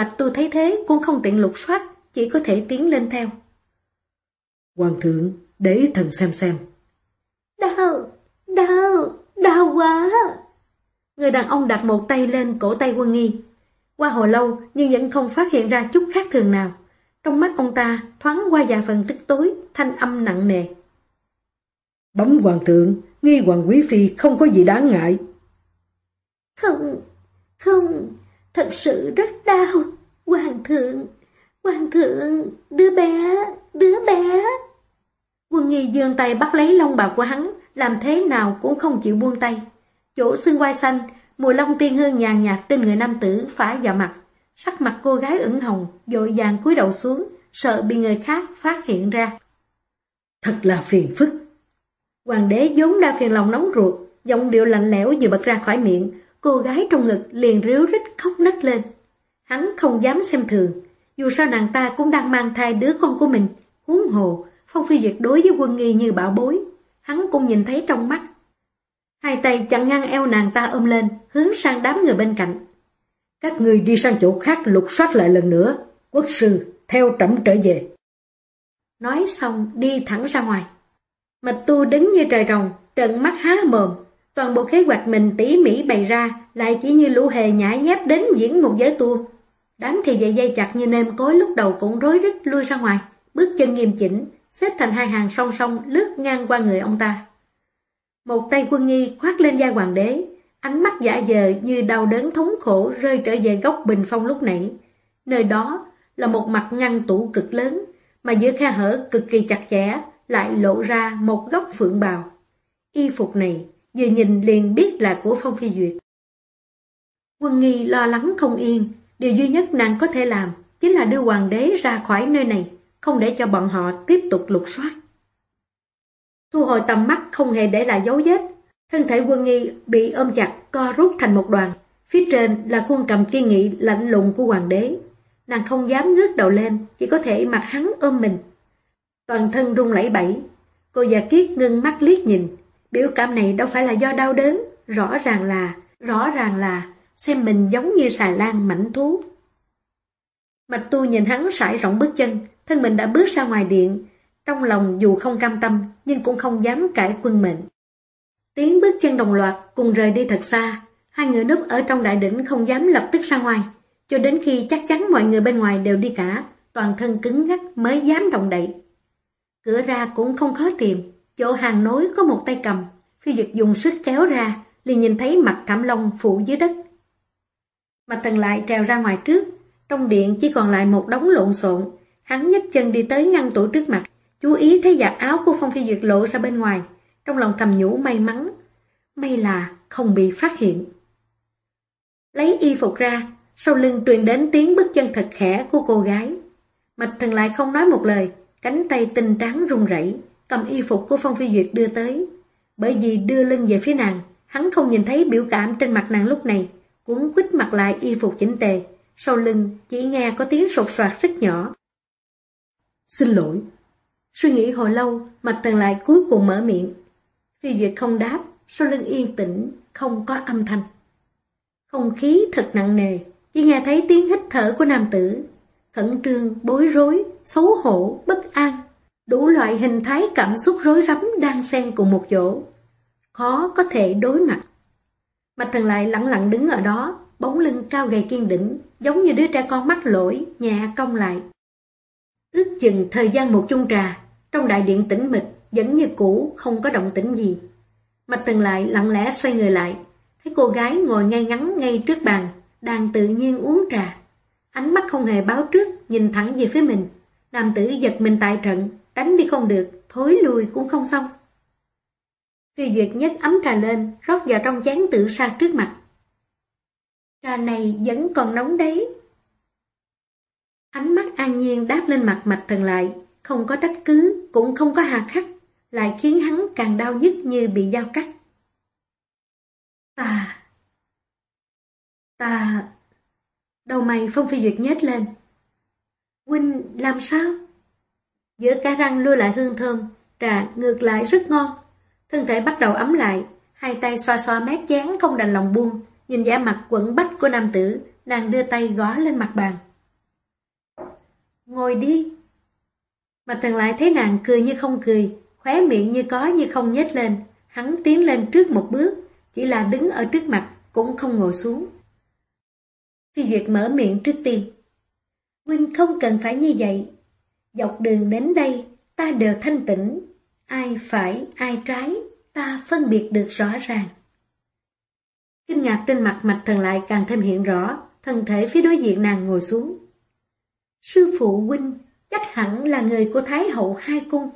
Mạch tu thấy thế cũng không tiện lục soát, chỉ có thể tiến lên theo. Hoàng thượng, để thần xem xem. Đau, đau, đau quá. Người đàn ông đặt một tay lên cổ tay quân nghi. Qua hồi lâu nhưng vẫn không phát hiện ra chút khác thường nào. Trong mắt ông ta thoáng qua vài phần tức tối, thanh âm nặng nề. Bấm hoàng thượng, nghi hoàng quý phi không có gì đáng ngại. Không, không, thật sự rất đau. Thượng, hoàng thượng, đứa bé, đứa bé. Quân nghi dương tay bắt lấy lông bào của hắn, làm thế nào cũng không chịu buông tay. Chỗ xương quai xanh, mùi lông tiên hương nhàn nhạt trên người nam tử phá vào mặt. Sắc mặt cô gái ửng hồng, dội vàng cúi đầu xuống, sợ bị người khác phát hiện ra. Thật là phiền phức. Hoàng đế vốn đa phiền lòng nóng ruột, giọng điệu lạnh lẽo vừa bật ra khỏi miệng, cô gái trong ngực liền ríu rít khóc nấc lên. Hắn không dám xem thường, dù sao nàng ta cũng đang mang thai đứa con của mình, huống hồ, Phong Phi Duyệt đối với quân nghi như bảo bối, hắn cũng nhìn thấy trong mắt. Hai tay chặn ngăn eo nàng ta ôm lên, hướng sang đám người bên cạnh. Các người đi sang chỗ khác lục soát lại lần nữa, quốc sư, theo trẫm trở về. Nói xong đi thẳng ra ngoài. Mạch tu đứng như trời rồng, trợn mắt há mồm. Toàn bộ kế hoạch mình tỉ mỉ bày ra lại chỉ như lũ hề nhã nhép đến diễn một giới tu. Đám thì dậy dây chặt như nêm cối lúc đầu cũng rối rít lui ra ngoài, bước chân nghiêm chỉnh, xếp thành hai hàng song song lướt ngang qua người ông ta. Một tay quân nghi khoát lên da hoàng đế, ánh mắt giả dờ như đau đớn thống khổ rơi trở về góc bình phong lúc nãy. Nơi đó là một mặt ngăn tủ cực lớn, mà giữa khe hở cực kỳ chặt chẽ lại lộ ra một góc phượng bào. Y phục này vừa nhìn liền biết là của Phong Phi Duyệt. Quân nghi lo lắng không yên, điều duy nhất nàng có thể làm chính là đưa hoàng đế ra khỏi nơi này không để cho bọn họ tiếp tục lục soát. Thu hồi tầm mắt không hề để lại dấu vết, thân thể quân nghi bị ôm chặt co rút thành một đoàn, phía trên là khuôn cầm kiên nghị lạnh lùng của hoàng đế. Nàng không dám ngước đầu lên, chỉ có thể mặt hắn ôm mình. Toàn thân rung lẩy bẩy, cô già kiết ngưng mắt liếc nhìn, biểu cảm này đâu phải là do đau đớn, rõ ràng là, rõ ràng là xem mình giống như xà lan mảnh thú. Mạch tu nhìn hắn sải rộng bước chân, thân mình đã bước ra ngoài điện, trong lòng dù không cam tâm nhưng cũng không dám cãi quân mệnh. Tiếng bước chân đồng loạt cùng rời đi thật xa, hai người núp ở trong đại đỉnh không dám lập tức ra ngoài, cho đến khi chắc chắn mọi người bên ngoài đều đi cả, toàn thân cứng ngắc mới dám động đậy. Cửa ra cũng không khó tìm, chỗ hàng nối có một tay cầm, phi duyệt dùng sức kéo ra, liền nhìn thấy mặt thảm long phủ dưới đất mà thần lại trèo ra ngoài trước, trong điện chỉ còn lại một đống lộn xộn, Hắn nhấc chân đi tới ngăn tủ trước mặt, chú ý thấy giặt áo của Phong Phi Duyệt lộ ra bên ngoài, trong lòng thầm nhủ may mắn. May là không bị phát hiện. Lấy y phục ra, sau lưng truyền đến tiếng bước chân thật khẽ của cô gái. Mạch thần lại không nói một lời, cánh tay tinh trắng run rẩy cầm y phục của Phong Phi Duyệt đưa tới. Bởi vì đưa lưng về phía nàng, hắn không nhìn thấy biểu cảm trên mặt nàng lúc này, cuốn quýt mặt lại y phục chỉnh tề, sau lưng chỉ nghe có tiếng sột soạt rất nhỏ. Xin lỗi. Suy nghĩ hồi lâu, mặt tần lại cuối cùng mở miệng. Phi Duyệt không đáp, sau lưng yên tĩnh, không có âm thanh. Không khí thật nặng nề, chỉ nghe thấy tiếng hít thở của nam tử. Khẩn trương, bối rối, xấu hổ, bất an. Đủ loại hình thái cảm xúc rối rắm đang xen cùng một chỗ. Khó có thể đối mặt. Bạch thần lại lặng lặng đứng ở đó, bóng lưng cao gầy kiên định, giống như đứa trẻ con mắc lỗi, nhà cong lại. Ước chừng thời gian một chung trà, trong đại điện tĩnh mịch, vẫn như cũ, không có động tĩnh gì. Bạch Thần lại lặng lẽ xoay người lại, thấy cô gái ngồi ngay ngắn ngay trước bàn, đang tự nhiên uống trà. Ánh mắt không hề báo trước, nhìn thẳng về phía mình. Nam tử giật mình tại trận, đánh đi không được, thối lui cũng không xong. Phi Duyệt nhất ấm trà lên, rót vào trong chén tự sa trước mặt. Trà này vẫn còn nóng đấy, Ánh mắt an nhiên đáp lên mặt mạch thần lại, không có trách cứ, cũng không có hà khắc. lại khiến hắn càng đau nhức như bị dao cắt. Ta... Ta... Đầu mày Phong Phi Duyệt nhếch lên. Huynh làm sao? Giữa cả răng lưu lại hương thơm, trà ngược lại rất ngon. Thân thể bắt đầu ấm lại, hai tay xoa xoa mép chán không đành lòng buông, nhìn vẻ mặt quẩn bách của nam tử, nàng đưa tay gõ lên mặt bàn. Ngồi đi. Mặt thần lại thấy nàng cười như không cười, khóe miệng như có như không nhếch lên, hắn tiến lên trước một bước, chỉ là đứng ở trước mặt, cũng không ngồi xuống. Phi Duyệt mở miệng trước tiên. Huynh không cần phải như vậy. Dọc đường đến đây, ta đều thanh tĩnh. Ai phải, ai trái, ta phân biệt được rõ ràng. Kinh ngạc trên mặt mạch thần lại càng thêm hiện rõ, thân thể phía đối diện nàng ngồi xuống. Sư phụ huynh chắc hẳn là người của Thái hậu hai cung.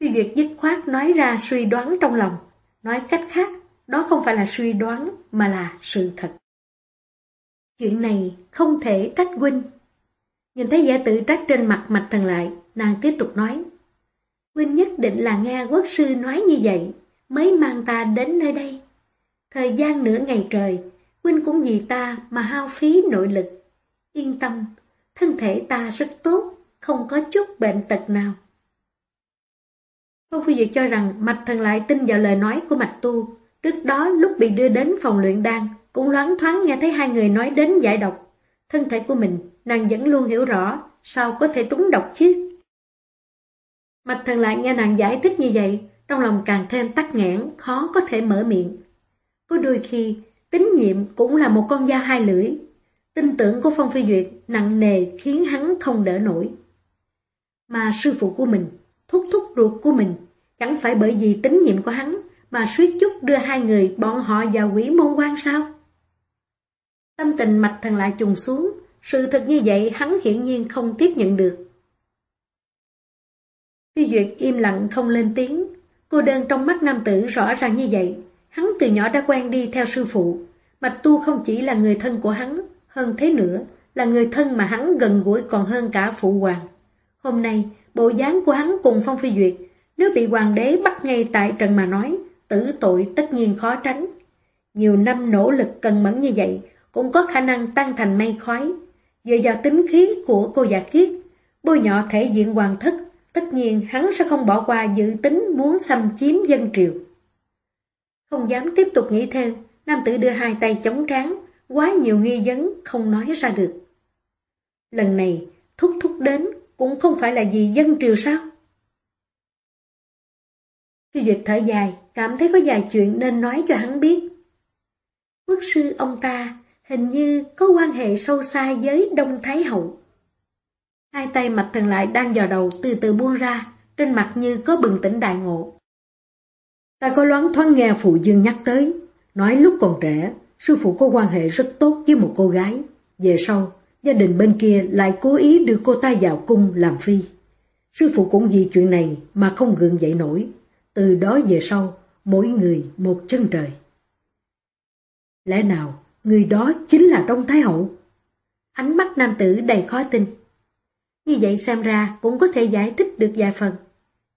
Phi Duyệt dứt khoát nói ra suy đoán trong lòng. Nói cách khác, đó không phải là suy đoán mà là sự thật. Chuyện này không thể trách huynh. Nhìn thấy vẻ tự trách trên mặt mạch thần lại, nàng tiếp tục nói. Huynh nhất định là nghe quốc sư nói như vậy, mới mang ta đến nơi đây. Thời gian nửa ngày trời, huynh cũng vì ta mà hao phí nội lực. Yên tâm, thân thể ta rất tốt, không có chút bệnh tật nào. Phong Phi Duyệt cho rằng Mạch Thần lại tin vào lời nói của Mạch Tu. Trước đó lúc bị đưa đến phòng luyện đan, cũng loáng thoáng nghe thấy hai người nói đến giải độc. Thân thể của mình, nàng vẫn luôn hiểu rõ, sao có thể trúng độc chứ? Mạch Thần lại nghe nàng giải thích như vậy, trong lòng càng thêm tắc nghẽn, khó có thể mở miệng. Có đôi khi, tín nhiệm cũng là một con dao hai lưỡi. Tin tưởng của Phong Phi Duyệt nặng nề khiến hắn không đỡ nổi. Mà sư phụ của mình, thúc thúc ruột của mình, chẳng phải bởi vì tín nhiệm của hắn mà suýt chút đưa hai người bọn họ vào quỷ môn quan sao? Tâm tình mạch thần lại trùng xuống, sự thật như vậy hắn hiển nhiên không tiếp nhận được. Phi Duyệt im lặng không lên tiếng, cô đơn trong mắt nam tử rõ ràng như vậy, hắn từ nhỏ đã quen đi theo sư phụ, Mạch Tu không chỉ là người thân của hắn, hơn thế nữa, là người thân mà hắn gần gũi còn hơn cả phụ hoàng. Hôm nay, bộ dáng của hắn cùng Phong Phi Duyệt, nếu bị hoàng đế bắt ngay tại trận mà nói, tử tội tất nhiên khó tránh. Nhiều năm nỗ lực cần mẫn như vậy, cũng có khả năng tan thành mây khói. Dựa vào tính khí của cô giả kiết, bôi nhọ thể diện hoàng thất, tất nhiên hắn sẽ không bỏ qua dự tính muốn xâm chiếm dân triều. Không dám tiếp tục nghĩ thêm, nam tử đưa hai tay chống trán, quá nhiều nghi vấn không nói ra được. Lần này, thúc thúc đến cũng không phải là gì dân triều sao? Khi Duyệt thở dài, cảm thấy có vài chuyện nên nói cho hắn biết. Quốc sư ông ta hình như có quan hệ sâu xa với Đông Thái Hậu. Hai tay mạch thần lại đang dò đầu từ từ buông ra, trên mặt như có bừng tỉnh đại ngộ. Ta có loáng thoáng nghe phụ dương nhắc tới, nói lúc còn trẻ, sư phụ có quan hệ rất tốt với một cô gái. Về sau, gia đình bên kia lại cố ý đưa cô ta vào cung làm phi. Sư phụ cũng vì chuyện này mà không gượng dậy nổi. Từ đó về sau, mỗi người một chân trời. Lẽ nào người đó chính là Đông Thái Hậu? Ánh mắt nam tử đầy khó tin. Như vậy xem ra cũng có thể giải thích được vài phần.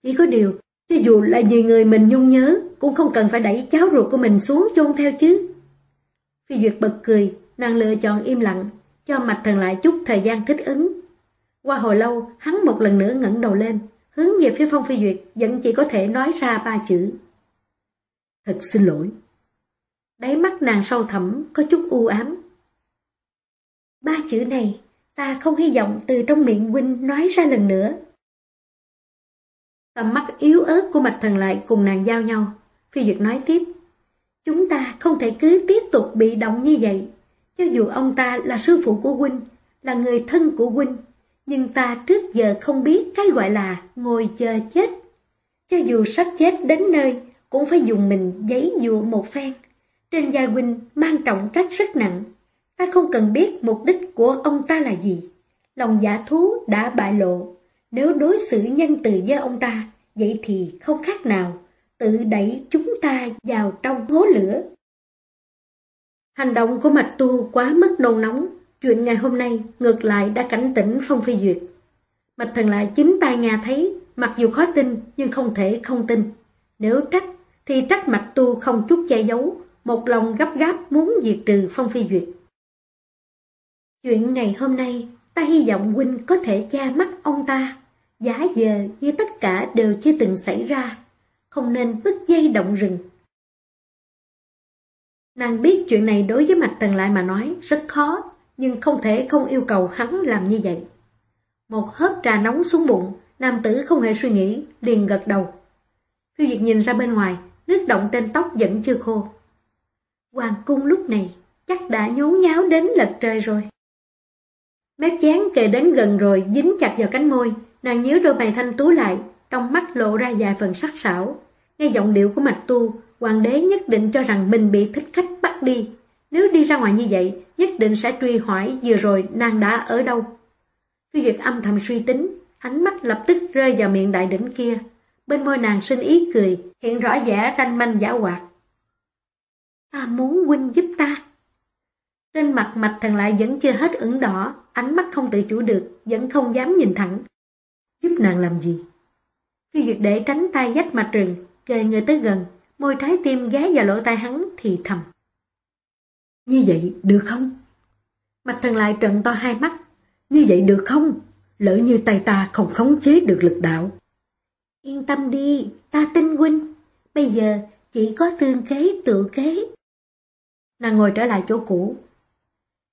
Chỉ có điều, cho dù là vì người mình nhung nhớ, cũng không cần phải đẩy cháu ruột của mình xuống chôn theo chứ. Phi Duyệt bật cười, nàng lựa chọn im lặng, cho mạch thần lại chút thời gian thích ứng. Qua hồi lâu, hắn một lần nữa ngẩng đầu lên, hướng về phía Phong Phi Duyệt, vẫn chỉ có thể nói ra ba chữ. Thật xin lỗi. Đáy mắt nàng sâu thẳm, có chút u ám. Ba chữ này, ta không hy vọng từ trong miệng huynh nói ra lần nữa. Tầm mắt yếu ớt của mạch thần lại cùng nàng giao nhau. Phi Duyệt nói tiếp. Chúng ta không thể cứ tiếp tục bị động như vậy. Cho dù ông ta là sư phụ của huynh, là người thân của huynh, nhưng ta trước giờ không biết cái gọi là ngồi chờ chết. Cho dù sắp chết đến nơi, cũng phải dùng mình giấy dụa một phen. Trên gia huynh mang trọng trách rất nặng. Ta không cần biết mục đích của ông ta là gì. Lòng giả thú đã bại lộ. Nếu đối xử nhân từ với ông ta, vậy thì không khác nào tự đẩy chúng ta vào trong hố lửa. Hành động của Mạch Tu quá mức nôn nóng, chuyện ngày hôm nay ngược lại đã cảnh tỉnh Phong Phi Duyệt. Mạch Thần lại chính tai nghe thấy, mặc dù khó tin nhưng không thể không tin. Nếu trách thì trách mạch tu không chút che giấu, một lòng gấp gáp muốn diệt trừ Phong Phi Duyệt. Chuyện ngày hôm nay, ta hy vọng huynh có thể che mắt ông ta, giả giờ như tất cả đều chưa từng xảy ra, không nên bứt dây động rừng. Nàng biết chuyện này đối với Mạch Tần Lại mà nói rất khó, nhưng không thể không yêu cầu hắn làm như vậy. Một hớp trà nóng xuống bụng, nam tử không hề suy nghĩ, liền gật đầu. Phiêu Diệt nhìn ra bên ngoài, nước động trên tóc vẫn chưa khô. Hoàng cung lúc này chắc đã nhốn nháo đến lật trời rồi. Mép chán kề đến gần rồi dính chặt vào cánh môi, nàng nhíu đôi mày thanh tú lại, trong mắt lộ ra vài phần sắc sảo. Nghe giọng điệu của mạch tu, hoàng đế nhất định cho rằng mình bị thích khách bắt đi. Nếu đi ra ngoài như vậy, nhất định sẽ truy hỏi vừa rồi nàng đã ở đâu. Phi Duyệt âm thầm suy tính, ánh mắt lập tức rơi vào miệng đại đỉnh kia. Bên môi nàng sinh ý cười, hiện rõ vẻ ranh manh giả hoạt. Ta muốn huynh giúp ta. Trên mặt mạch thần lại vẫn chưa hết ửng đỏ, ánh mắt không tự chủ được, vẫn không dám nhìn thẳng. Giúp nàng làm gì? Phi Duyệt để tránh tay dách mặt rừng, kề người tới gần, môi trái tim ghé vào lỗ tai hắn thì thầm. Như vậy được không? Mạch thần lại trợn to hai mắt. Như vậy được không? Lỡ như tay ta không khống chế được lực đạo. Yên tâm đi, ta tin huynh. Bây giờ chỉ có tương kế tự kế. Nàng ngồi trở lại chỗ cũ.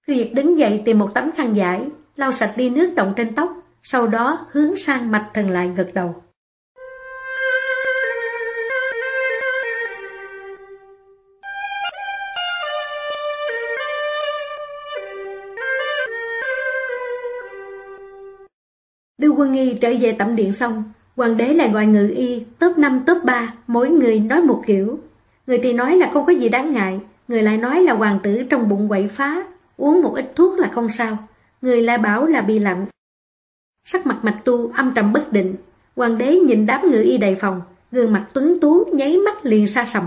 Phi đứng dậy tìm một tấm khăn giải, lau sạch đi nước động trên tóc, sau đó hướng sang mạch thần lại gật đầu. Đưa quân nghi trở về tẩm điện xong, hoàng đế lại gọi ngự y, top 5 top 3, mỗi người nói một kiểu. Người thì nói là không có gì đáng ngại, người lại nói là hoàng tử trong bụng quậy phá, uống một ít thuốc là không sao, người lại bảo là bị lạnh. Sắc mặt mạch tu âm trầm bất định, hoàng đế nhìn đám ngự y đầy phòng, gương mặt tuấn tú nháy mắt liền xa sầm.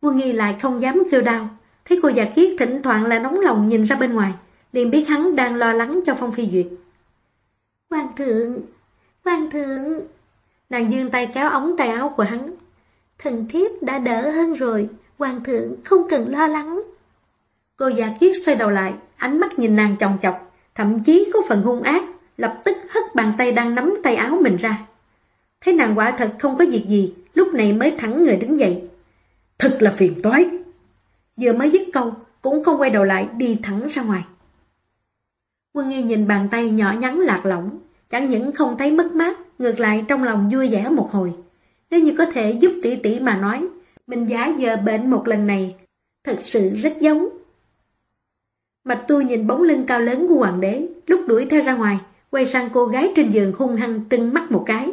Quân nghi lại không dám kêu đau, thấy cô già kiết thỉnh thoảng là nóng lòng nhìn ra bên ngoài, liền biết hắn đang lo lắng cho Phong Phi Duyệt. Hoàng thượng, hoàng thượng. Nàng dương tay kéo ống tay áo của hắn. Thần thiếp đã đỡ hơn rồi, hoàng thượng không cần lo lắng. Cô già kiết xoay đầu lại, ánh mắt nhìn nàng chồng chọc, thậm chí có phần hung ác, lập tức hất bàn tay đang nắm tay áo mình ra. Thấy nàng quả thật không có việc gì, lúc này mới thẳng người đứng dậy. Thật là phiền toái. Vừa mới dứt câu, cũng không quay đầu lại đi thẳng ra ngoài. Quân nghi nhìn bàn tay nhỏ nhắn lạc lỏng, chẳng những không thấy mất mát, ngược lại trong lòng vui vẻ một hồi. Nếu như có thể giúp tỷ tỷ mà nói, mình giá giờ bệnh một lần này, thật sự rất giống. Mạch tu nhìn bóng lưng cao lớn của hoàng đế, lúc đuổi theo ra ngoài, quay sang cô gái trên giường hung hăng trưng mắt một cái.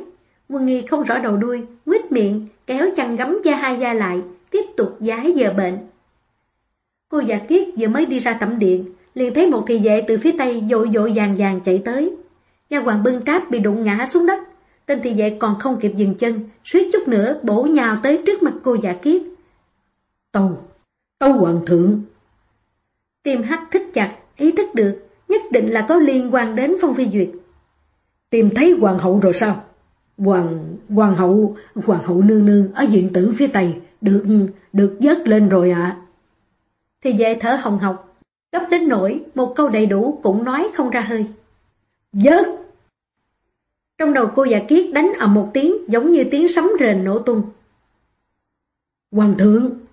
Quân nghi không rõ đầu đuôi, nguyết miệng, kéo chăn gấm da hai da lại, tiếp tục giái giờ bệnh. Cô giả kiết vừa mới đi ra tẩm điện, liền thấy một thị vệ từ phía tây dội dội vàng vàng chạy tới. Nhà hoàng bưng tráp bị đụng ngã xuống đất, tên thị vệ còn không kịp dừng chân, suýt chút nữa bổ nhào tới trước mặt cô giả kiết. Tâu, tâu hoàng thượng. Tim hắc thích chặt, ý thức được, nhất định là có liên quan đến Phong Phi Duyệt. Tìm thấy hoàng hậu rồi sao? Hoàng, hoàng hậu, hoàng hậu nương nương ở diện tử phía tây, được, được dớt lên rồi ạ. À. Thì vệ thở hồng học, gấp đến nỗi một câu đầy đủ cũng nói không ra hơi. Dớt! Trong đầu cô già kiết đánh ở một tiếng giống như tiếng sấm rền nổ tung. Hoàng thượng!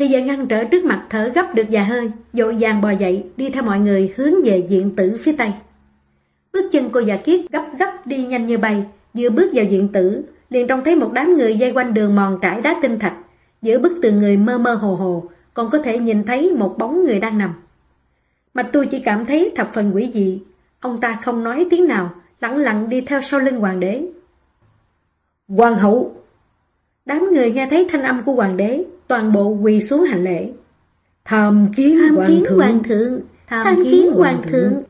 Thì giờ ngăn trở trước mặt thở gấp được già hơi, dội vàng bò dậy, đi theo mọi người hướng về diện tử phía tây. Bước chân cô già kiết gấp gấp đi nhanh như bay, vừa bước vào diện tử, liền trông thấy một đám người dây quanh đường mòn trải đá tinh thạch, giữa bức tường người mơ mơ hồ hồ, còn có thể nhìn thấy một bóng người đang nằm. Mạch tôi chỉ cảm thấy thập phần quỷ dị, ông ta không nói tiếng nào, lặng lặng đi theo sau lưng hoàng đế. Hoàng hậu! Đám người nghe thấy thanh âm của hoàng đế, toàn bộ quỳ xuống hành lễ. Tham kiến, tham hoàng, kiến thượng. hoàng thượng! Tham, tham kiến, kiến hoàng thượng!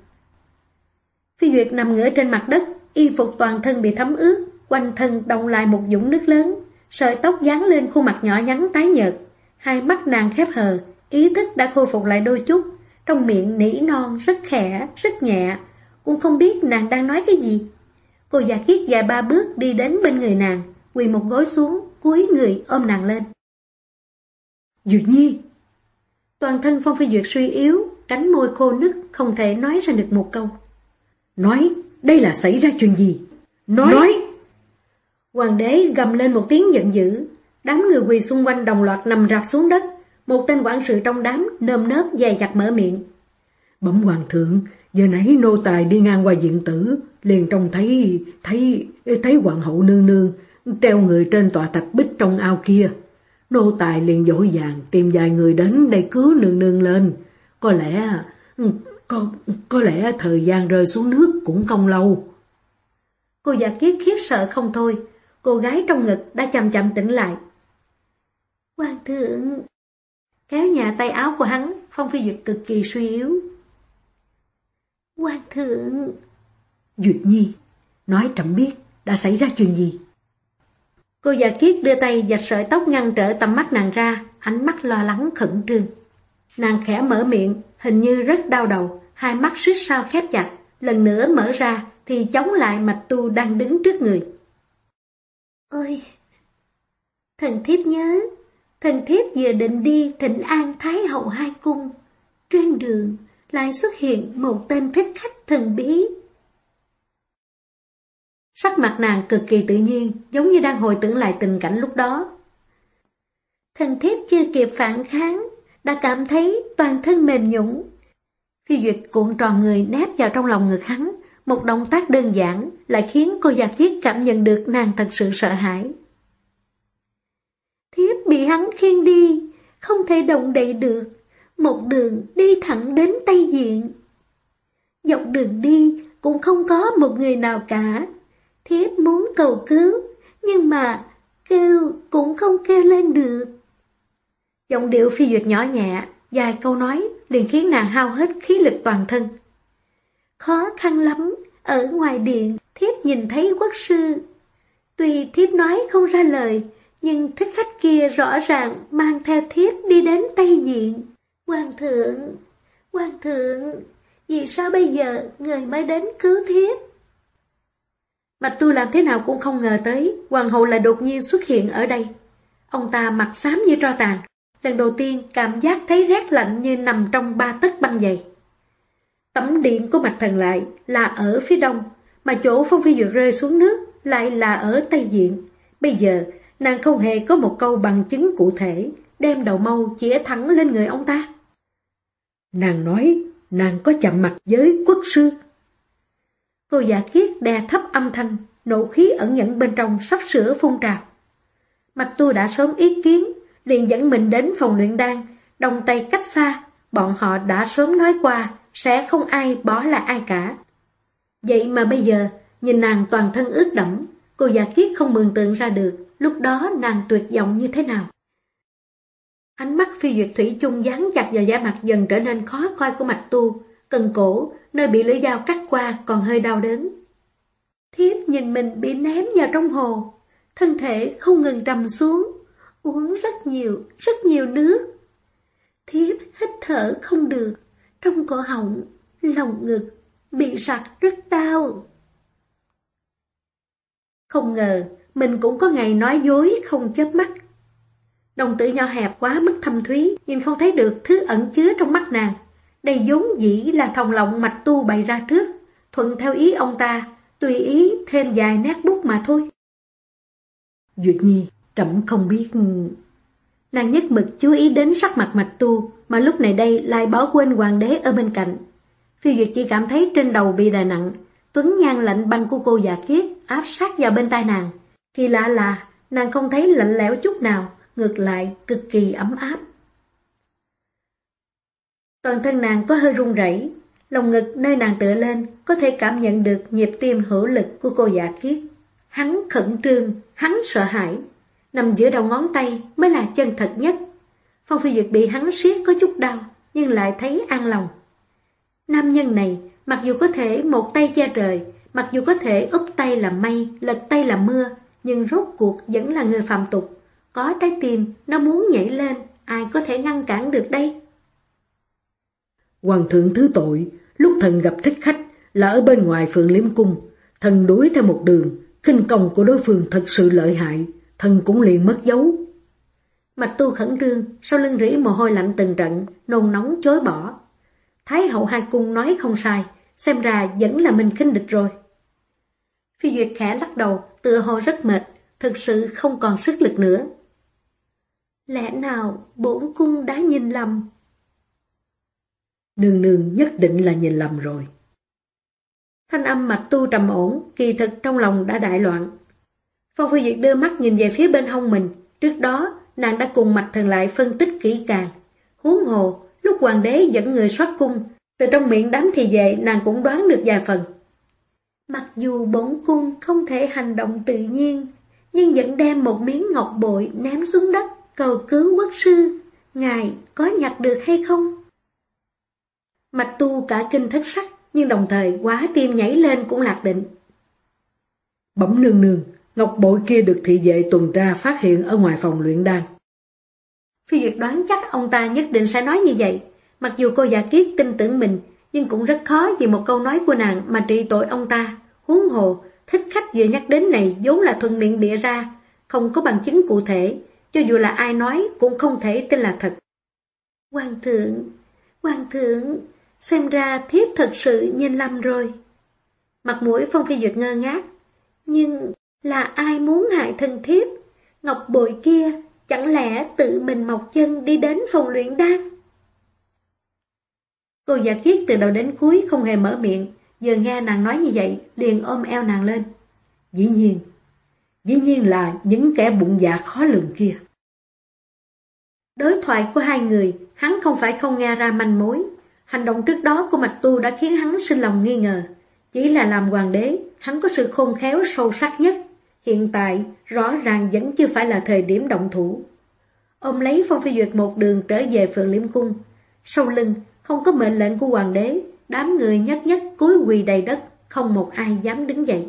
Phi Duyệt nằm ngửa trên mặt đất, y phục toàn thân bị thấm ướt, quanh thân động lại một dũng nước lớn, sợi tóc dán lên khuôn mặt nhỏ nhắn tái nhợt, hai mắt nàng khép hờ, ý thức đã khôi phục lại đôi chút, trong miệng nỉ non rất khẽ, rất nhẹ, cũng không biết nàng đang nói cái gì. Cô giả kiết dài ba bước đi đến bên người nàng, quỳ một gối xuống, cúi người ôm nàng lên. Duyệt Nhi! Toàn thân Phong Phi Duyệt suy yếu, cánh môi khô nứt, không thể nói ra được một câu. Nói, đây là xảy ra chuyện gì? Nói! Nói. Hoàng đế gầm lên một tiếng giận dữ, đám người quỳ xung quanh đồng loạt nằm rạp xuống đất, một tên quản sự trong đám nơm nớp dày chặt mở miệng. Bẩm hoàng thượng, giờ nãy nô tài đi ngang qua diện tử, liền trông thấy, thấy, thấy hoàng hậu nương nương, treo người trên tòa thạch bích trong ao kia. Nô tài liền dội vàng tìm vài người đến để cứu nương nương lên. Có lẽ, ừ, có, có lẽ thời gian rơi xuống nước cũng không lâu. Cô già kiết khiếp sợ không thôi, cô gái trong ngực đã chậm chậm tỉnh lại. Hoàng thượng, kéo nhà tay áo của hắn, Phong Phi Duyệt cực kỳ suy yếu. Hoàng thượng... Duyệt Nhi, nói chậm biết đã xảy ra chuyện gì. Cô già kiết đưa tay dạch sợi tóc ngăn trở tầm mắt nàng ra, ánh mắt lo lắng khẩn trương. Nàng khẽ mở miệng, hình như rất đau đầu, hai mắt suýt sao khép chặt, lần nữa mở ra thì chống lại mạch tu đang đứng trước người. Ôi! Thần thiếp nhớ, thần thiếp vừa định đi thịnh an Thái hậu hai cung. Trên đường lại xuất hiện một tên thích khách thần bí. Sắc mặt nàng cực kỳ tự nhiên, giống như đang hồi tưởng lại tình cảnh lúc đó. Thần thiếp chưa kịp phản kháng, đã cảm thấy toàn thân mềm nhũng. Phi Duyệt cuộn tròn người nép vào trong lòng ngực hắn, một động tác đơn giản lại khiến cô già thiết cảm nhận được nàng thật sự sợ hãi. Thiếp bị hắn khiêng đi, không thể động đậy được, một đường đi thẳng đến Tây Diện. Dọc đường đi cũng không có một người nào cả. Thiếp muốn cầu cứu, nhưng mà kêu cũng không kêu lên được. Giọng điệu phi duyệt nhỏ nhẹ, dài câu nói liền khiến nàng hao hết khí lực toàn thân. Khó khăn lắm, ở ngoài điện, thiếp nhìn thấy quốc sư. Tuy thiếp nói không ra lời, nhưng thích khách kia rõ ràng mang theo thiếp đi đến Tây Diện. Hoàng thượng, hoàng thượng, vì sao bây giờ người mới đến cứu thiếp? Bạch Tu làm thế nào cũng không ngờ tới, hoàng hậu lại đột nhiên xuất hiện ở đây. Ông ta mặt xám như tro tàn, lần đầu tiên cảm giác thấy rét lạnh như nằm trong ba tấc băng dày. Tấm điện của mạch thần lại là ở phía đông, mà chỗ Phong Phi Duyệt rơi xuống nước lại là ở Tây Diện. Bây giờ, nàng không hề có một câu bằng chứng cụ thể, đem đầu mâu chĩa thẳng lên người ông ta. Nàng nói, nàng có chạm mặt với quốc sư. Cô giả kiết đè thấp âm thanh, nộ khí ẩn nhẫn bên trong sắp sửa phun trào. Mạch tu đã sớm ý kiến, liền dẫn mình đến phòng luyện đan, đồng tay cách xa, bọn họ đã sớm nói qua, sẽ không ai bỏ lại ai cả. Vậy mà bây giờ, nhìn nàng toàn thân ướt đẫm, cô giả kiết không mường tượng ra được, lúc đó nàng tuyệt vọng như thế nào. Ánh mắt phi duyệt thủy chung dán chặt vào da mặt dần trở nên khó coi của mạch tu, cần cổ, nơi bị lưỡi dao cắt qua còn hơi đau đớn. Thiếp nhìn mình bị ném vào trong hồ, thân thể không ngừng trầm xuống, uống rất nhiều, rất nhiều nước. Thiếp hít thở không được, trong cổ họng, lòng ngực, bị sặc rất đau. Không ngờ, mình cũng có ngày nói dối không chớp mắt. Đồng tử nho hẹp quá mức thâm thúy, nhìn không thấy được thứ ẩn chứa trong mắt nàng. Đây vốn dĩ là thòng lọng mạch tu bày ra trước, thuận theo ý ông ta, tùy ý thêm vài nét bút mà thôi. Duyệt Nhi, trẫm không biết... Nàng nhất mực chú ý đến sắc mặt mạch tu, mà lúc này đây lại bỏ quên hoàng đế ở bên cạnh. Phi Duyệt chỉ cảm thấy trên đầu bị đè nặng, tuấn nhan lạnh băng của cô già kiết áp sát vào bên tai nàng. Kỳ lạ là, nàng không thấy lạnh lẽo chút nào, ngược lại cực kỳ ấm áp. Toàn thân nàng có hơi run rẩy, lòng ngực nơi nàng tựa lên có thể cảm nhận được nhịp tim hữu lực của cô giả kiết. Hắn khẩn trương, hắn sợ hãi, nằm giữa đầu ngón tay mới là chân thật nhất. Phong Phi Duyệt bị hắn siết có chút đau, nhưng lại thấy an lòng. Nam nhân này, mặc dù có thể một tay che trời, mặc dù có thể úp tay làm mây, lật tay làm mưa, nhưng rốt cuộc vẫn là người phạm tục. Có trái tim, nó muốn nhảy lên, ai có thể ngăn cản được đây? Hoàng thượng thứ tội, lúc thần gặp thích khách là ở bên ngoài phượng liếm cung. Thần đuổi theo một đường, kinh công của đối phương thật sự lợi hại, thần cũng liền mất dấu. Mạch tu khẩn trương, sau lưng rỉ mồ hôi lạnh từng trận, nôn nóng chối bỏ. Thái hậu hai cung nói không sai, xem ra vẫn là mình khinh địch rồi. Phi Duyệt khẽ lắc đầu, tựa hồ rất mệt, thực sự không còn sức lực nữa. Lẽ nào bổn cung đã nhìn lầm? Nương nương nhất định là nhìn lầm rồi. Thanh âm mạch tu trầm ổn, kỳ thực trong lòng đã đại loạn. Phong Phi Duyệt đưa mắt nhìn về phía bên hông mình, trước đó nàng đã cùng mạch thần lại phân tích kỹ càng. Huống hồ, lúc hoàng đế dẫn người soát cung, từ trong miệng đám thì về nàng cũng đoán được vài phần. Mặc dù bổn cung không thể hành động tự nhiên, nhưng vẫn đem một miếng ngọc bội ném xuống đất, cầu cứu quốc sư. Ngài có nhặt được hay không? Mạch tu cả kinh thất sắc, nhưng đồng thời quá tim nhảy lên cũng lạc định. Bẩm nương nương, ngọc bội kia được thị vệ tuần tra phát hiện ở ngoài phòng luyện đan. Phi Duyệt đoán chắc ông ta nhất định sẽ nói như vậy. Mặc dù cô giả kiết tin tưởng mình, nhưng cũng rất khó vì một câu nói của nàng mà trị tội ông ta. Huống hồ, thích khách vừa nhắc đến này vốn là thuận miệng bịa ra, không có bằng chứng cụ thể, cho dù là ai nói cũng không thể tin là thật. Hoàng thượng, hoàng thượng, xem ra thiếp thật sự nhìn lầm rồi. Mặt mũi Phong Phi Duyệt ngơ ngác, nhưng là ai muốn hại thân thiếp? Ngọc bội kia chẳng lẽ tự mình mọc chân đi đến phòng luyện đan? Cô giả kiết từ đầu đến cuối không hề mở miệng, giờ nghe nàng nói như vậy, liền ôm eo nàng lên. Dĩ nhiên, dĩ nhiên là những kẻ bụng dạ khó lường kia. Đối thoại của hai người, hắn không phải không nghe ra manh mối. Hành động trước đó của Mạch Tu đã khiến hắn sinh lòng nghi ngờ. Chỉ là làm hoàng đế, hắn có sự khôn khéo sâu sắc nhất. Hiện tại, rõ ràng vẫn chưa phải là thời điểm động thủ. Ông lấy Phong Phi Duyệt một đường trở về Phượng Liêm Cung. Sau lưng, không có mệnh lệnh của hoàng đế, đám người nhất nhất cúi quỳ đầy đất, không một ai dám đứng dậy.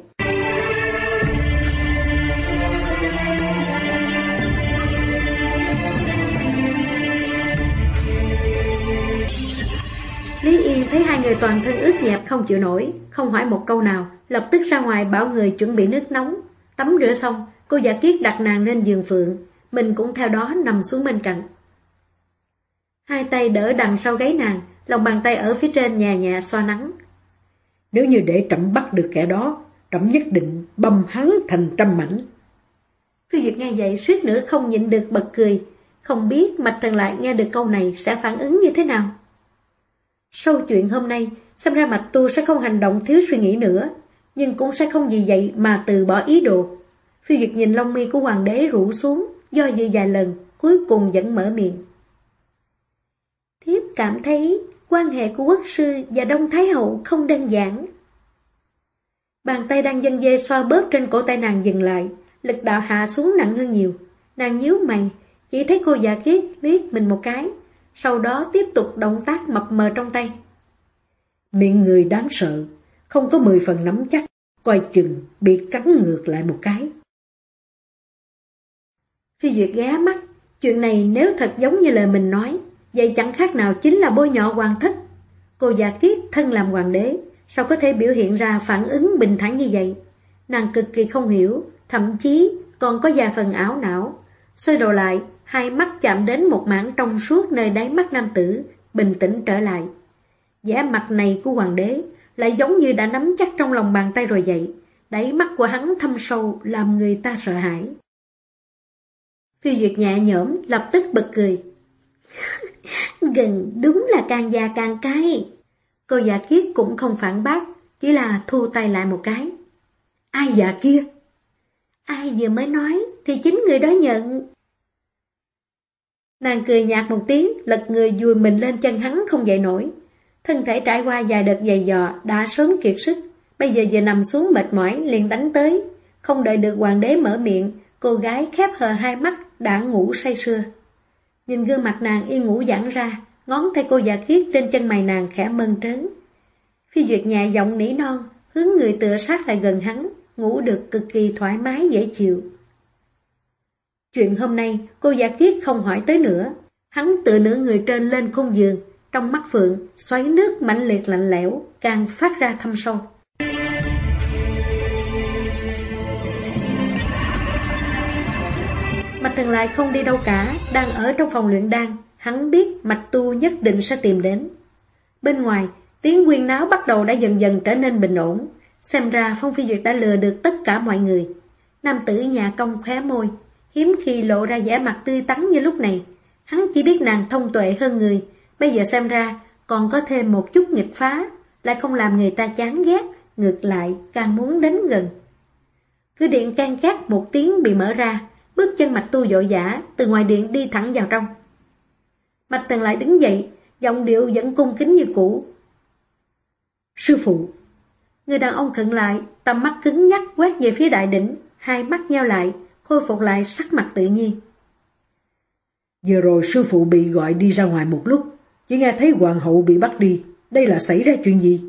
Thấy hai người toàn thân ướt nhẹp không chịu nổi, không hỏi một câu nào, lập tức ra ngoài bảo người chuẩn bị nước nóng. Tắm rửa xong, cô giả kiết đặt nàng lên giường phượng, mình cũng theo đó nằm xuống bên cạnh. Hai tay đỡ đằng sau gáy nàng, lòng bàn tay ở phía trên nhà nhà xoa nắng. Nếu như để trẫm bắt được kẻ đó, trẫm nhất định băm hắn thành trăm mảnh. Phi Duyệt nghe vậy suýt nữa không nhịn được bật cười, không biết Mạch thần lại nghe được câu này sẽ phản ứng như thế nào. Sau chuyện hôm nay, xem ra Mạch Tu sẽ không hành động thiếu suy nghĩ nữa, nhưng cũng sẽ không vì vậy mà từ bỏ ý đồ. Phi Duyệt nhìn lông mi của hoàng đế rủ xuống, do dự vài lần, cuối cùng vẫn mở miệng. Thiếp cảm thấy quan hệ của quốc sư và Đông Thái Hậu không đơn giản. Bàn tay đang dân dê xoa bóp trên cổ tay nàng dừng lại, lực đạo hạ xuống nặng hơn nhiều. Nàng nhíu mày, chỉ thấy cô già kiết liếc mình một cái, sau đó tiếp tục động tác mập mờ trong tay. Miệng người đáng sợ, không có mười phần nắm chắc, coi chừng bị cắn ngược lại một cái. Phi Duyệt ghé mắt, chuyện này nếu thật giống như lời mình nói, vậy chẳng khác nào chính là bôi nhọ hoàng thất. Cô già kiết thân làm hoàng đế, sao có thể biểu hiện ra phản ứng bình thản như vậy? Nàng cực kỳ không hiểu, thậm chí còn có vài phần ảo não. Xoay đầu lại, hai mắt chạm đến một mảng trong suốt nơi đáy mắt nam tử, bình tĩnh trở lại. vẻ mặt này của hoàng đế lại giống như đã nắm chắc trong lòng bàn tay rồi vậy. Đáy mắt của hắn thâm sâu làm người ta sợ hãi. Phiêu Duyệt nhẹ nhõm lập tức bật cười. Gần đúng là càng già càng cay. Cô già kiết cũng không phản bác, chỉ là thu tay lại một cái. Ai già kia? Ai vừa mới nói thì chính người đó nhận. Nàng cười nhạt một tiếng, lật người dùi mình lên chân hắn không dậy nổi. Thân thể trải qua vài đợt dày dò đã sớm kiệt sức, bây giờ vừa nằm xuống mệt mỏi liền đánh tới. Không đợi được hoàng đế mở miệng, cô gái khép hờ hai mắt đã ngủ say sưa. Nhìn gương mặt nàng yên ngủ giãn ra, ngón tay cô giả kiết trên chân mày nàng khẽ mơn trớn. Phi Duyệt nhẹ giọng nỉ non, hướng người tựa sát lại gần hắn, ngủ được cực kỳ thoải mái dễ chịu. Chuyện hôm nay cô giả kiết không hỏi tới nữa. Hắn tựa nửa người trên lên khung giường, trong mắt Phượng xoáy nước mãnh liệt lạnh lẽo, càng phát ra thâm sâu. Mạch Thần Lại không đi đâu cả, đang ở trong phòng luyện đan, hắn biết Mạch Tu nhất định sẽ tìm đến. Bên ngoài, tiếng quyên náo bắt đầu đã dần dần trở nên bình ổn, xem ra Phong Phi Duyệt đã lừa được tất cả mọi người. Nam tử nhà công khóe môi, hiếm khi lộ ra vẻ mặt tươi tắn như lúc này. Hắn chỉ biết nàng thông tuệ hơn người, bây giờ xem ra còn có thêm một chút nghịch phá, lại không làm người ta chán ghét, ngược lại càng muốn đến gần. Cứ điện can cát một tiếng bị mở ra, bước chân mạch tu dội dã từ ngoài điện đi thẳng vào trong. Mạch tần lại đứng dậy, giọng điệu vẫn cung kính như cũ. Sư phụ! Người đàn ông khẩn lại, tầm mắt cứng nhắc quét về phía đại đỉnh, hai mắt nheo lại, khôi phục lại sắc mặt tự nhiên. Vừa rồi sư phụ bị gọi đi ra ngoài một lúc, chỉ nghe thấy hoàng hậu bị bắt đi. Đây là xảy ra chuyện gì?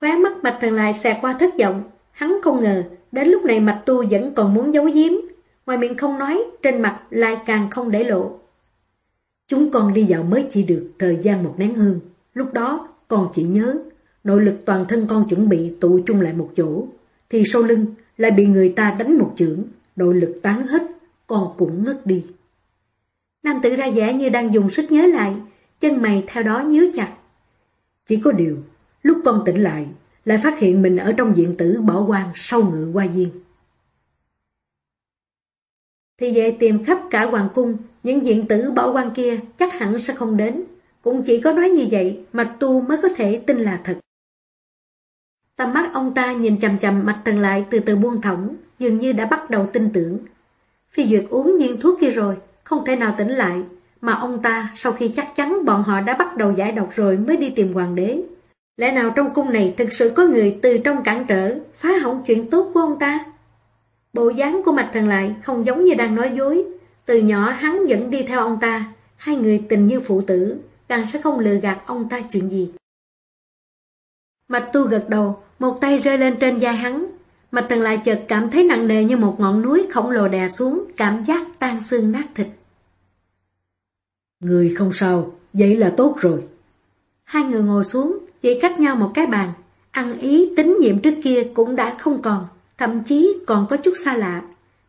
Khóe mắt mạch thần lại xẹt qua thất vọng. Hắn không ngờ, đến lúc này mạch tu vẫn còn muốn giấu giếm. Ngoài miệng không nói, trên mặt lại càng không để lộ. Chúng con đi dạo mới chỉ được thời gian một nén hương. Lúc đó, con chỉ nhớ, nội lực toàn thân con chuẩn bị tụ chung lại một chỗ. Thì sau lưng lại bị người ta đánh một chưởng, nội lực tán hết, con cũng ngất đi. Nam tử ra vẻ như đang dùng sức nhớ lại, chân mày theo đó nhíu chặt. Chỉ có điều, lúc con tỉnh lại, lại phát hiện mình ở trong diện tử bỏ quan sau ngự qua viên. Thì về tìm khắp cả hoàng cung, những diện tử bỏ quan kia chắc hẳn sẽ không đến. Cũng chỉ có nói như vậy, Mạch Tu mới có thể tin là thật. Tầm mắt ông ta nhìn chầm chầm Mạch Tần lại từ từ buông thõng, dường như đã bắt đầu tin tưởng. Phi Duyệt uống viên thuốc kia rồi, không thể nào tỉnh lại, mà ông ta sau khi chắc chắn bọn họ đã bắt đầu giải độc rồi mới đi tìm hoàng đế. Lẽ nào trong cung này thực sự có người từ trong cản trở, phá hỏng chuyện tốt của ông ta? Bộ dáng của mạch thần lại không giống như đang nói dối. Từ nhỏ hắn vẫn đi theo ông ta, hai người tình như phụ tử, càng sẽ không lừa gạt ông ta chuyện gì. Mạch tu gật đầu, một tay rơi lên trên vai hắn. Mạch thần lại chợt cảm thấy nặng nề như một ngọn núi khổng lồ đè xuống, cảm giác tan xương nát thịt. Người không sao, vậy là tốt rồi. Hai người ngồi xuống, chỉ cách nhau một cái bàn. Ăn ý tín nhiệm trước kia cũng đã không còn, thậm chí còn có chút xa lạ.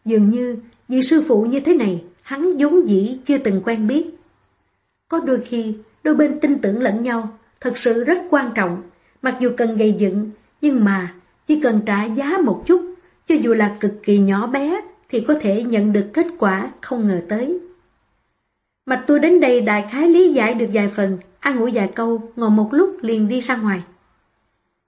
Dường như, vì sư phụ như thế này, hắn vốn dĩ chưa từng quen biết. Có đôi khi, đôi bên tin tưởng lẫn nhau, thật sự rất quan trọng. Mặc dù cần gây dựng, nhưng mà chỉ cần trả giá một chút, cho dù là cực kỳ nhỏ bé, thì có thể nhận được kết quả không ngờ tới. Mạch tôi đến đây đại khái lý giải được vài phần, ăn ngủ vài câu, ngồi một lúc liền đi ra ngoài.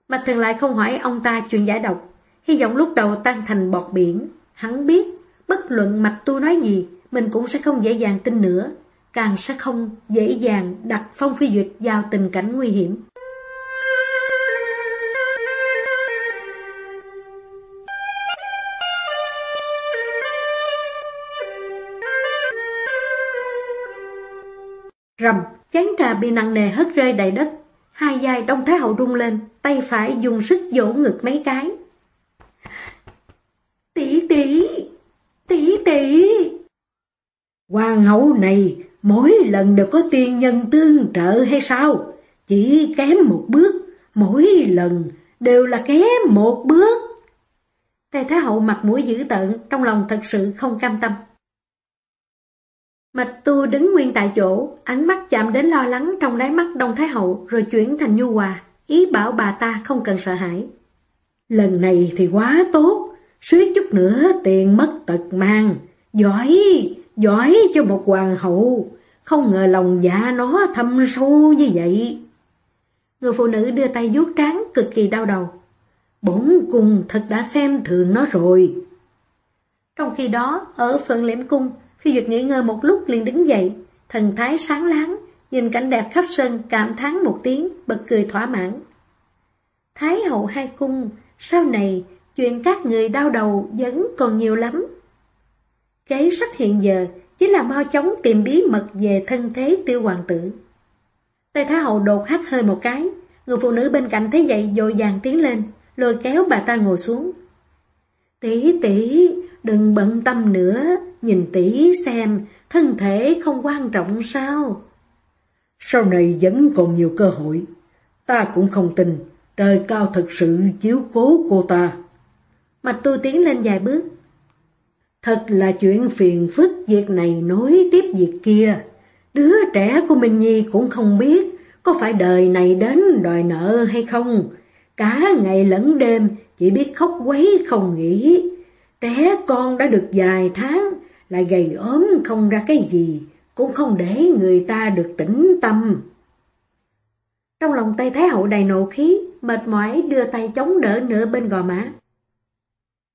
Mạch thần lại không hỏi ông ta chuyện giải độc, hy vọng lúc đầu tan thành bọt biển. Hắn biết, bất luận mạch tu nói gì, mình cũng sẽ không dễ dàng tin nữa, càng sẽ không dễ dàng đặt Phong Phi Duyệt vào tình cảnh nguy hiểm. Rầm, chén trà bị nặng nề hất rơi đầy đất. Hai vai Đông Thái Hậu rung lên, tay phải dùng sức vỗ ngực mấy cái. Tỷ tỷ, tỷ tỷ. Hoàng hậu này mỗi lần đều có tiên nhân tương trợ hay sao? Chỉ kém một bước, mỗi lần đều là kém một bước. Tề Thái Hậu mặt mũi dữ tợn, trong lòng thật sự không cam tâm. Mạch tu đứng nguyên tại chỗ, ánh mắt chạm đến lo lắng trong đáy mắt Đông Thái Hậu rồi chuyển thành nhu hòa, ý bảo bà ta không cần sợ hãi. Lần này thì quá tốt, suýt chút nữa tiền mất tật mang, giỏi, giỏi cho một hoàng hậu, không ngờ lòng dạ nó thâm sâu như vậy. Người phụ nữ đưa tay vuốt trán cực kỳ đau đầu. Bổn cung thật đã xem thường nó rồi. Trong khi đó, ở Phượng Liễm Cung, Phi Duyệt nghỉ ngơi một lúc liền đứng dậy, thần thái sáng láng, nhìn cảnh đẹp khắp sân cảm thán một tiếng, bật cười thỏa mãn. Thái hậu hai cung, sau này chuyện các người đau đầu vẫn còn nhiều lắm. Kế sách hiện giờ chỉ là mau chóng tìm bí mật về thân thế tiêu hoàng tử. Tây Thái hậu đột hắt hơi một cái, người phụ nữ bên cạnh thấy vậy dội vàng tiến lên, lôi kéo bà ta ngồi xuống. Tỷ tỷ, đừng bận tâm nữa, nhìn tỷ xem, thân thể không quan trọng sao? Sau này vẫn còn nhiều cơ hội, ta cũng không tin, trời cao thật sự chiếu cố cô ta. Mạch tu tiến lên vài bước. Thật là chuyện phiền phức việc này nối tiếp việc kia. Đứa trẻ của Minh Nhi cũng không biết có phải đời này đến đòi nợ hay không. Cả ngày lẫn đêm chỉ biết khóc quấy không nghỉ. Trẻ con đã được vài tháng, lại gầy ốm không ra cái gì, cũng không để người ta được tĩnh tâm. Trong lòng tay Thái Hậu đầy nộ khí, mệt mỏi đưa tay chống đỡ nửa bên gò má.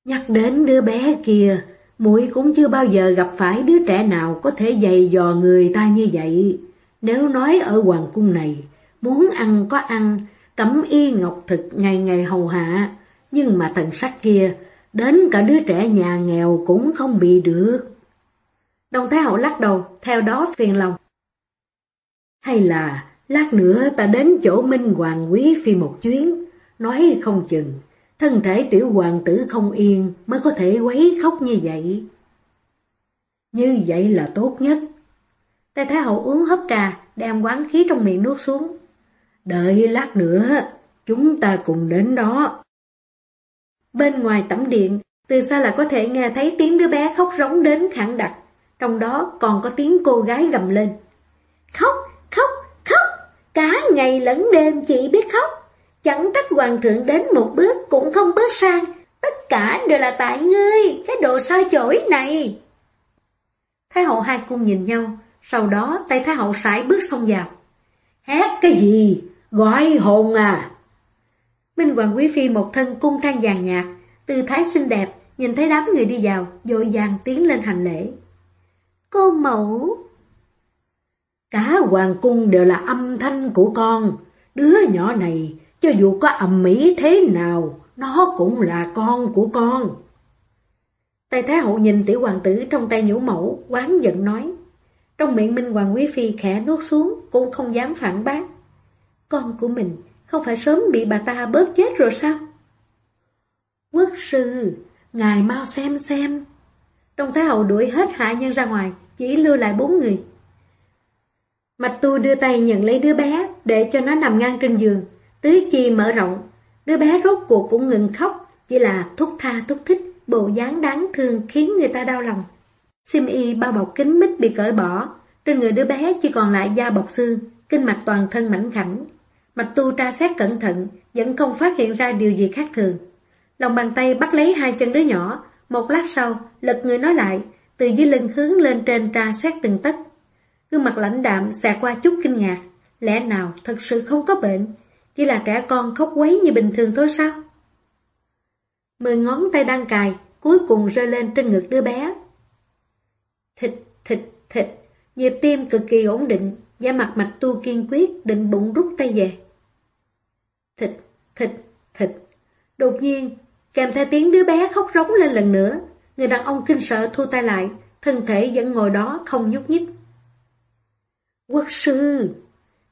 Nhắc đến đứa bé kia, muội cũng chưa bao giờ gặp phải đứa trẻ nào có thể dày dò người ta như vậy. Nếu nói ở hoàng cung này, muốn ăn có ăn, cẩm y ngọc thực ngày ngày hầu hạ, nhưng mà thần sắc kia, đến cả đứa trẻ nhà nghèo cũng không bị được. Đồng Thái Hậu lắc đầu, theo đó phiền lòng. Hay là lát nữa ta đến chỗ Minh Hoàng Quý Phi một chuyến, nói không chừng, thân thể tiểu hoàng tử không yên mới có thể quấy khóc như vậy. Như vậy là tốt nhất. Tề Thái Hậu uống hấp trà, đem quán khí trong miệng nuốt xuống. Đợi lát nữa, chúng ta cùng đến đó. Bên ngoài tẩm điện, từ xa là có thể nghe thấy tiếng đứa bé khóc rống đến khẳng đặc. Trong đó còn có tiếng cô gái gầm lên. Khóc, khóc, khóc, cả ngày lẫn đêm chị biết khóc. Chẳng trách hoàng thượng đến một bước cũng không bước sang. Tất cả đều là tại ngươi, cái đồ sao chổi này. Thái hậu hai cung nhìn nhau, sau đó tay Thái hậu sải bước xông vào. Hét cái gì? Gọi hồn à? Minh Hoàng Quý Phi một thân cung trang vàng nhạt, tư thái xinh đẹp, nhìn thấy đám người đi vào, dội vàng tiến lên hành lễ. Cô mẫu! Cả hoàng cung đều là âm thanh của con, đứa nhỏ này, cho dù có ầm mỹ thế nào, nó cũng là con của con. Tây Thái Hậu nhìn tiểu hoàng tử trong tay nhũ mẫu, quán giận nói. Trong miệng Minh Hoàng Quý Phi khẽ nuốt xuống, cũng không dám phản bác. Con của mình không phải sớm bị bà ta bớt chết rồi sao? Quốc sư, ngài mau xem xem. Trong Thái Hậu đuổi hết hạ nhân ra ngoài, chỉ lưu lại bốn người. Mạch tu đưa tay nhận lấy đứa bé, để cho nó nằm ngang trên giường. Tứ chi mở rộng, đứa bé rốt cuộc cũng ngừng khóc, chỉ là thúc tha thúc thích, bộ dáng đáng thương khiến người ta đau lòng. Sim y bao bọc kính mít bị cởi bỏ, trên người đứa bé chỉ còn lại da bọc xương, kinh mạch toàn thân mảnh khảnh. Mạch tu tra xét cẩn thận, vẫn không phát hiện ra điều gì khác thường. Lòng bàn tay bắt lấy hai chân đứa nhỏ, một lát sau, lật người nói lại, từ dưới lưng hướng lên trên tra xét từng tấc. Gương mặt lãnh đạm xẹt qua chút kinh ngạc, lẽ nào thật sự không có bệnh, chỉ là trẻ con khóc quấy như bình thường thôi sao? Mười ngón tay đang cài, cuối cùng rơi lên trên ngực đứa bé. Thịt, thịt, thịt, nhịp tim cực kỳ ổn định, da mặt mạch tu kiên quyết định bụng rút tay về. Thịt, thịt, thịt. Đột nhiên, kèm theo tiếng đứa bé khóc rống lên lần nữa, người đàn ông kinh sợ thu tay lại, thân thể vẫn ngồi đó không nhúc nhích. Quốc sư!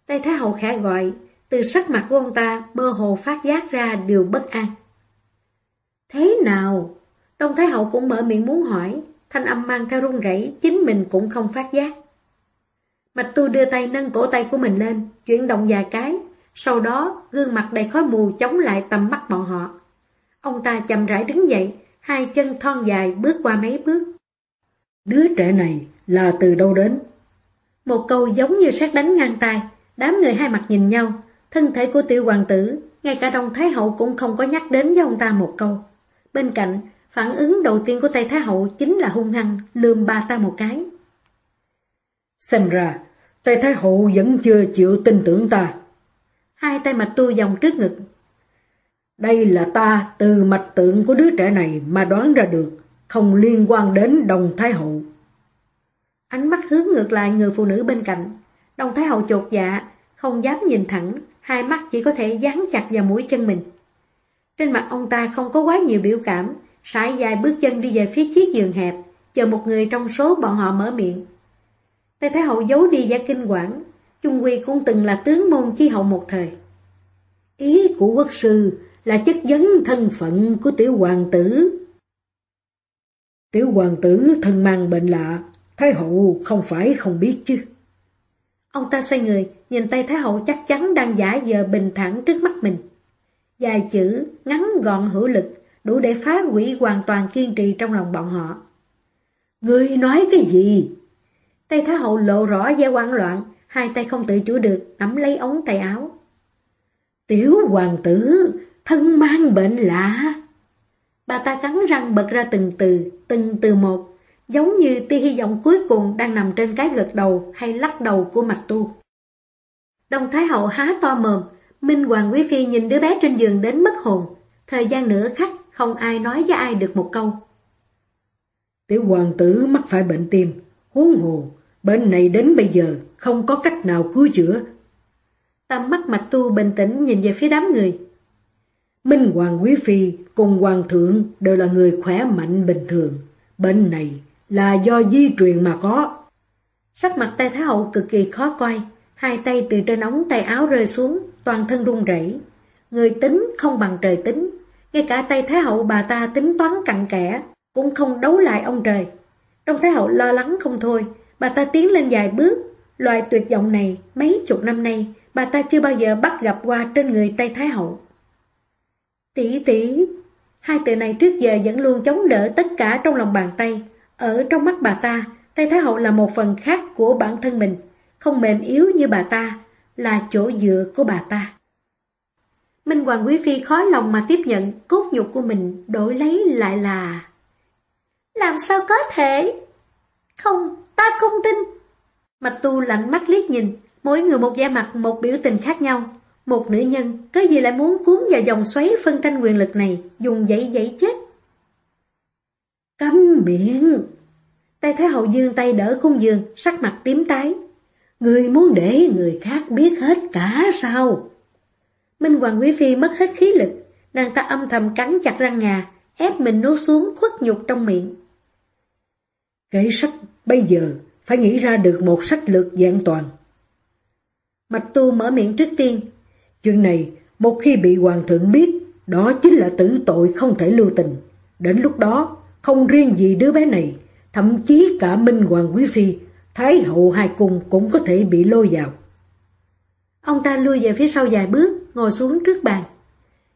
Tay Thái Hậu khẽ gọi, từ sắc mặt của ông ta mơ hồ phát giác ra điều bất an. Thế nào? Đông Thái Hậu cũng mở miệng muốn hỏi, thanh âm mang theo run rẩy, chính mình cũng không phát giác. Mạch tu đưa tay nâng cổ tay của mình lên, chuyển động vài cái, sau đó gương mặt đầy khói mù chống lại tầm mắt bọn họ. Ông ta chậm rãi đứng dậy, hai chân thon dài bước qua mấy bước. Đứa trẻ này là từ đâu đến? Một câu giống như sát đánh ngang tay, đám người hai mặt nhìn nhau, thân thể của tiểu hoàng tử, ngay cả Đông Thái Hậu cũng không có nhắc đến với ông ta một câu. Bên cạnh, phản ứng đầu tiên của Tây Thái Hậu chính là hung hăng, lườm bà ta một cái. Xem ra, Tây Thái Hậu vẫn chưa chịu tin tưởng ta. Hai tay mạch tu dòng trước ngực. Đây là ta từ mạch tượng của đứa trẻ này mà đoán ra được, không liên quan đến đồng Thái Hậu. Ánh mắt hướng ngược lại người phụ nữ bên cạnh. Đồng Thái Hậu chột dạ, không dám nhìn thẳng, hai mắt chỉ có thể dán chặt vào mũi chân mình. Trên mặt ông ta không có quá nhiều biểu cảm, sải dài bước chân đi về phía chiếc giường hẹp, chờ một người trong số bọn họ mở miệng. Tây Thái Hậu giấu đi giả kinh quản, Trung Quy cũng từng là tướng môn chi hậu một thời. Ý của quốc sư là chất vấn thân phận của tiểu hoàng tử. Tiểu hoàng tử thân mang bệnh lạ, Thái hậu không phải không biết chứ. Ông ta xoay người, nhìn tay Thái hậu chắc chắn đang giả giờ bình thản trước mắt mình. Dài chữ, ngắn gọn hữu lực, đủ để phá hủy hoàn toàn kiên trì trong lòng bọn họ. Người nói cái gì? Tay Thái Hậu lộ rõ vẻ hoang loạn, hai tay không tự chủ được, nắm lấy ống tay áo. Tiểu hoàng tử, thân mang bệnh lạ. Bà ta cắn răng bật ra từng từ, từng từ một, giống như tia hy vọng cuối cùng đang nằm trên cái gật đầu hay lắc đầu của mạch tu. Đông Thái Hậu há to mồm, Minh Hoàng Quý Phi nhìn đứa bé trên giường đến mất hồn. Thời gian nửa khắc, không ai nói với ai được một câu. Tiểu hoàng tử mắc phải bệnh tim, huống hồ, bệnh này đến bây giờ không có cách nào cứu chữa. Tâm mắt mạch tu bình tĩnh nhìn về phía đám người. Minh Hoàng Quý Phi cùng Hoàng thượng đều là người khỏe mạnh bình thường. Bệnh này là do di truyền mà có. Sắc mặt tay Thái Hậu cực kỳ khó coi, hai tay từ trên ống tay áo rơi xuống, toàn thân run rẩy. Người tính không bằng trời tính, ngay cả tay Thái Hậu bà ta tính toán cặn kẽ, cũng không đấu lại ông trời. trong Thái Hậu lo lắng không thôi, bà ta tiến lên vài bước. Loại tuyệt vọng này, mấy chục năm nay, bà ta chưa bao giờ bắt gặp qua trên người Tây Thái Hậu. Tỷ tỷ, hai từ này trước giờ vẫn luôn chống đỡ tất cả trong lòng bàn tay. Ở trong mắt bà ta, Tây Thái Hậu là một phần khác của bản thân mình, không mềm yếu như bà ta, là chỗ dựa của bà ta. Minh Hoàng Quý Phi khó lòng mà tiếp nhận cốt nhục của mình đổi lấy lại là... Làm sao có thể? Không, ta không tin. Mạch tu lạnh mắt liếc nhìn, mỗi người một da mặt một biểu tình khác nhau. Một nữ nhân, cái gì lại muốn cuốn vào dòng xoáy phân tranh quyền lực này, dùng dãy dãy chết. Cấm miệng! Tay Thái Hậu dương tay đỡ khung giường, sắc mặt tím tái. Người muốn để người khác biết hết cả sao? Minh Hoàng Quý Phi mất hết khí lực, nàng ta âm thầm cắn chặt răng ngà, ép mình nuốt xuống khuất nhục trong miệng. Kế sách bây giờ phải nghĩ ra được một sách lược dạng toàn. Mạch Tu mở miệng trước tiên. Chuyện này, một khi bị hoàng thượng biết, đó chính là tử tội không thể lưu tình. Đến lúc đó, không riêng gì đứa bé này, thậm chí cả Minh Hoàng Quý Phi, Thái hậu hai cung cũng có thể bị lôi vào. Ông ta lui về phía sau vài bước, ngồi xuống trước bàn.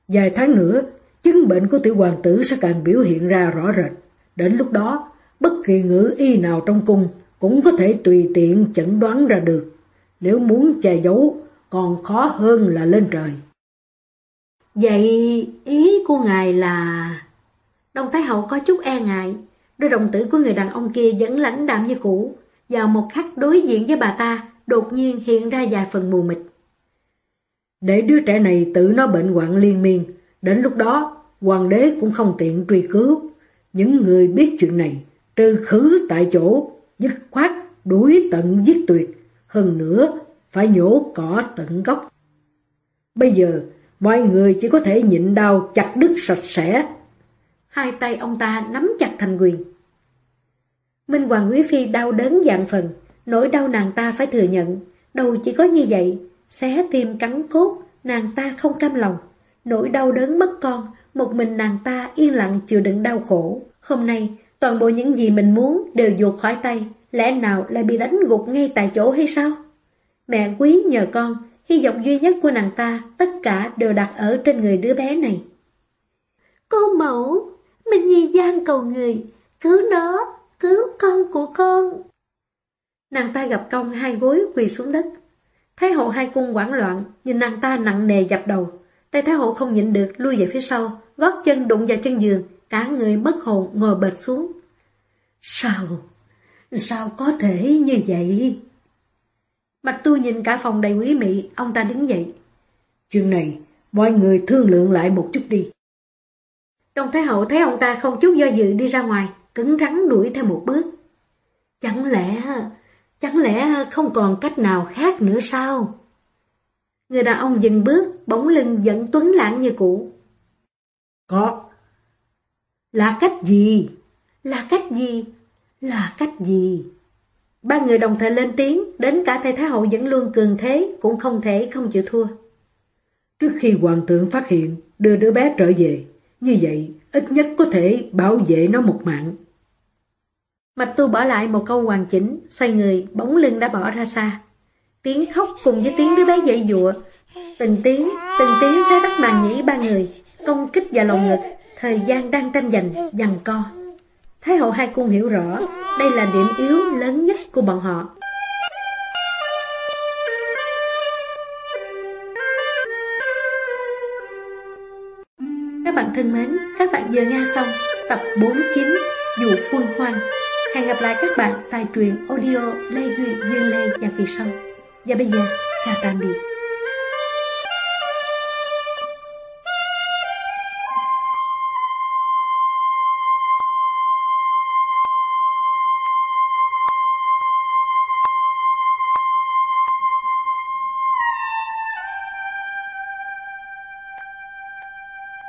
Vài tháng nữa, chứng bệnh của tiểu hoàng tử sẽ càng biểu hiện ra rõ rệt. Đến lúc đó, bất kỳ ngữ y nào trong cung cũng có thể tùy tiện chẩn đoán ra được. Nếu muốn che giấu, còn khó hơn là lên trời. Vậy ý của ngài là... Đông Thái Hậu có chút e ngại, đôi đồng tử của người đàn ông kia vẫn lãnh đạm như cũ. Vào một khắc đối diện với bà ta, đột nhiên hiện ra vài phần mù mịt. Để đứa trẻ này tự nó bệnh hoạn liên miên, đến lúc đó hoàng đế cũng không tiện truy cứu. Những người biết chuyện này, trừ khứ tại chỗ, dứt khoát, đuổi tận giết tuyệt, hơn nữa phải nhổ cỏ tận gốc. Bây giờ, mọi người chỉ có thể nhịn đau chặt đứt sạch sẽ. Hai tay ông ta nắm chặt thành quyền. Minh Hoàng Quý Phi đau đớn dạng phần, nỗi đau nàng ta phải thừa nhận, đâu chỉ có như vậy, xé tim cắn cốt, nàng ta không cam lòng. Nỗi đau đớn mất con, một mình nàng ta yên lặng chịu đựng đau khổ. Hôm nay, toàn bộ những gì mình muốn đều vụt khỏi tay, lẽ nào lại bị đánh gục ngay tại chỗ hay sao? Mẹ quý nhờ con, hy vọng duy nhất của nàng ta, tất cả đều đặt ở trên người đứa bé này. Cô mẫu, mình nhi gian cầu người, cứu nó, cứu con của con. Nàng ta gặp công hai gối quỳ xuống đất. Thái hậu hai cung quảng loạn, nhìn nàng ta nặng nề dập đầu. Tay Thái hậu không nhịn được, lui về phía sau, gót chân đụng vào chân giường, cả người bất hồn ngồi bệt xuống. Sao? Sao có thể như vậy? Bạch Tu nhìn cả phòng đầy quý mị, ông ta đứng dậy. Chuyện này, mọi người thương lượng lại một chút đi. Trong Thái Hậu thấy ông ta không chút do dự đi ra ngoài, cứng rắn đuổi theo một bước. Chẳng lẽ, chẳng lẽ không còn cách nào khác nữa sao? Người đàn ông dừng bước, bóng lưng vẫn tuấn lãng như cũ. Có. Là cách gì? Là cách gì? Là cách gì? Ba người đồng thời lên tiếng, đến cả thầy Thái Hậu vẫn luôn cường thế, cũng không thể không chịu thua. Trước khi hoàng thượng phát hiện, đưa đứa bé trở về, như vậy ít nhất có thể bảo vệ nó một mạng. Mạch tu bỏ lại một câu hoàn chỉnh, xoay người, bóng lưng đã bỏ ra xa. Tiếng khóc cùng với tiếng đứa bé dậy dụa, từng tiếng, từng tiếng xé rách màn nhĩ ba người, công kích vào lòng ngực, thời gian đang tranh giành, giằng co. Thái hậu hai cung hiểu rõ, đây là điểm yếu lớn nhất của bọn họ. Các bạn thân mến, các bạn vừa nghe xong tập 49 dù quân hoang. Hẹn gặp lại các bạn tại truyện audio Lê Duyên Duyên Lê vào kỳ sau. Và bây giờ, chào tạm biệt.